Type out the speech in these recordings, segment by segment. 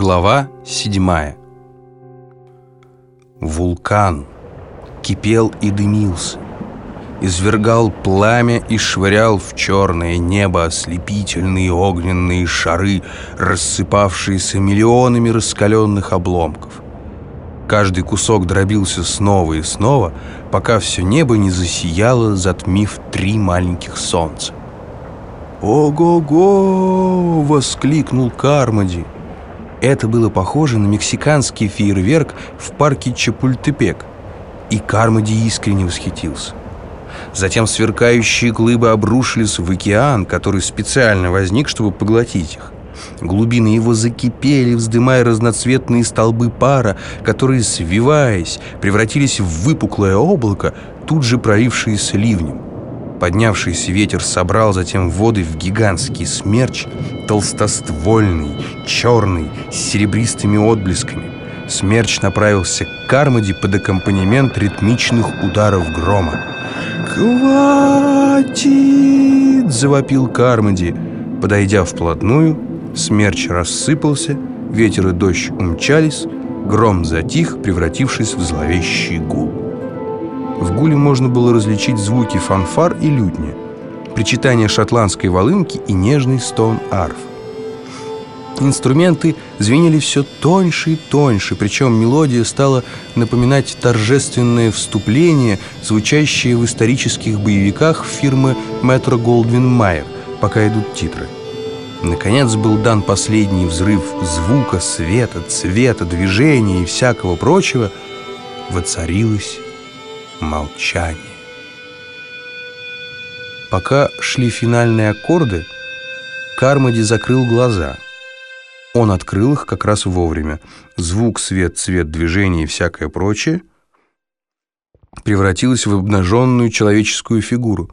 Глава седьмая Вулкан кипел и дымился, извергал пламя и швырял в черное небо ослепительные огненные шары, рассыпавшиеся миллионами раскаленных обломков. Каждый кусок дробился снова и снова, пока все небо не засияло, затмив три маленьких солнца. «Ого-го!» — воскликнул Кармоди. Это было похоже на мексиканский фейерверк в парке Чапультепек, и Кармоди искренне восхитился. Затем сверкающие глыбы обрушились в океан, который специально возник, чтобы поглотить их. Глубины его закипели, вздымая разноцветные столбы пара, которые, свиваясь, превратились в выпуклое облако, тут же пролившееся ливнем. Поднявшийся ветер собрал затем воды в гигантский смерч, толстоствольный, черный, с серебристыми отблесками. Смерч направился к Кармоди под аккомпанемент ритмичных ударов грома. «Хватит!» — завопил Кармоди. Подойдя вплотную, смерч рассыпался, ветер и дождь умчались, гром затих, превратившись в зловещий гул. В гуле можно было различить звуки фанфар и лютни, причитание шотландской волынки и нежный стон арф. Инструменты звенели все тоньше и тоньше, причем мелодия стала напоминать торжественное вступление, звучащее в исторических боевиках фирмы Метро Голдвин Майер, пока идут титры. Наконец был дан последний взрыв звука, света, цвета, движения и всякого прочего. Воцарилось молчание. Пока шли финальные аккорды, Кармоди закрыл глаза. Он открыл их как раз вовремя. Звук, свет, цвет, движение и всякое прочее превратилось в обнаженную человеческую фигуру.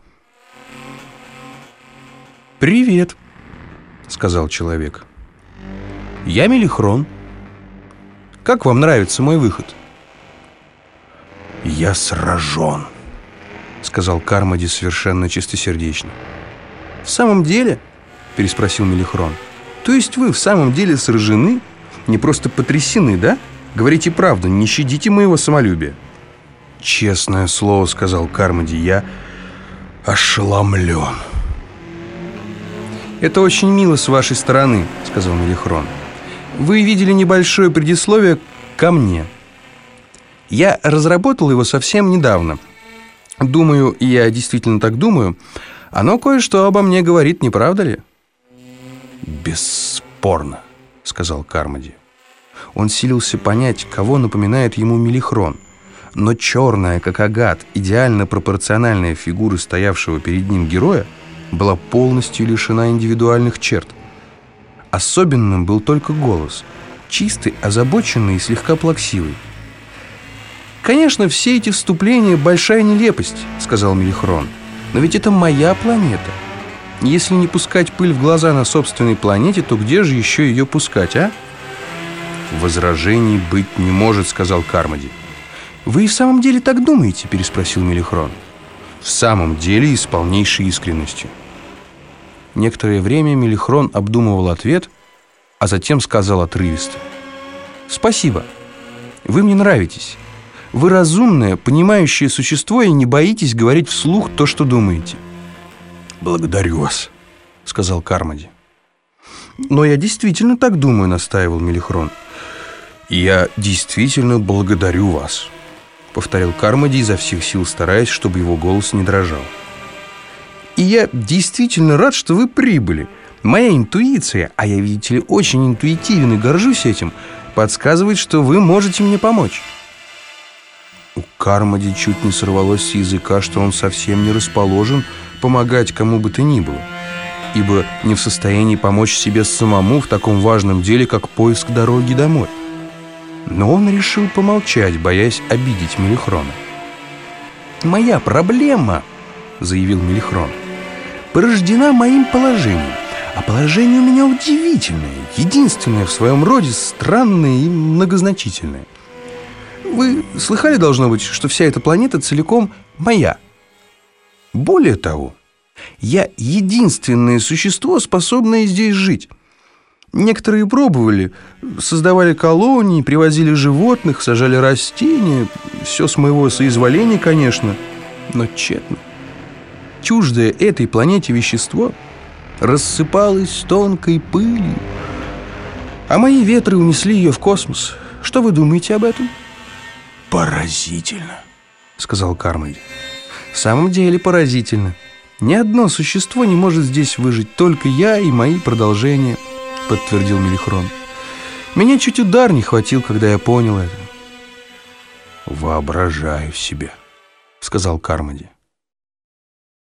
«Привет», — сказал человек. «Я Мелихрон. Как вам нравится мой выход?» «Я сражен», — сказал Кармоди совершенно чистосердечно. «В самом деле?» — переспросил Мелихрон. «То есть вы в самом деле сражены? Не просто потрясены, да? Говорите правду, не щадите моего самолюбия». «Честное слово», — сказал Кармоди, — «я ошеломлен». «Это очень мило с вашей стороны», — сказал Мелихрон. «Вы видели небольшое предисловие ко мне». Я разработал его совсем недавно. Думаю, и я действительно так думаю, оно кое-что обо мне говорит, не правда ли? «Бесспорно», — сказал Кармоди. Он силился понять, кого напоминает ему Мелихрон. Но черная, как агат, идеально пропорциональная фигура стоявшего перед ним героя была полностью лишена индивидуальных черт. Особенным был только голос, чистый, озабоченный и слегка плаксивый. «Конечно, все эти вступления – большая нелепость», – сказал Мелихрон. «Но ведь это моя планета. Если не пускать пыль в глаза на собственной планете, то где же еще ее пускать, а?» «Возражений быть не может», – сказал Кармоди. «Вы и в самом деле так думаете?» – переспросил Мелихрон. «В самом деле и с полнейшей искренностью». Некоторое время Мелихрон обдумывал ответ, а затем сказал отрывисто. «Спасибо. Вы мне нравитесь. Вы разумное, понимающее существо и не боитесь говорить вслух то, что думаете. «Благодарю вас», — сказал Кармоди. «Но я действительно так думаю», — настаивал Мелихрон. «Я действительно благодарю вас», — повторил Кармоди изо всех сил, стараясь, чтобы его голос не дрожал. «И я действительно рад, что вы прибыли. Моя интуиция, а я, видите ли, очень интуитивен и горжусь этим, подсказывает, что вы можете мне помочь». У Кармоди чуть не сорвалось с языка, что он совсем не расположен помогать кому бы то ни было, ибо не в состоянии помочь себе самому в таком важном деле, как поиск дороги домой. Но он решил помолчать, боясь обидеть Мелихрона. «Моя проблема», — заявил Мелихрон, — «порождена моим положением. А положение у меня удивительное, единственное в своем роде, странное и многозначительное. Вы слыхали, должно быть, что вся эта планета целиком моя. Более того, я единственное существо, способное здесь жить. Некоторые пробовали, создавали колонии, привозили животных, сажали растения. Все с моего соизволения, конечно, но тщетно. Чуждое этой планете вещество рассыпалось тонкой пылью, а мои ветры унесли ее в космос. Что вы думаете об этом? «Поразительно», — сказал Кармоди. «В самом деле поразительно. Ни одно существо не может здесь выжить, только я и мои продолжения», — подтвердил Мелихрон. «Меня чуть удар не хватил, когда я понял это». «Воображаю себе», — сказал Кармоди.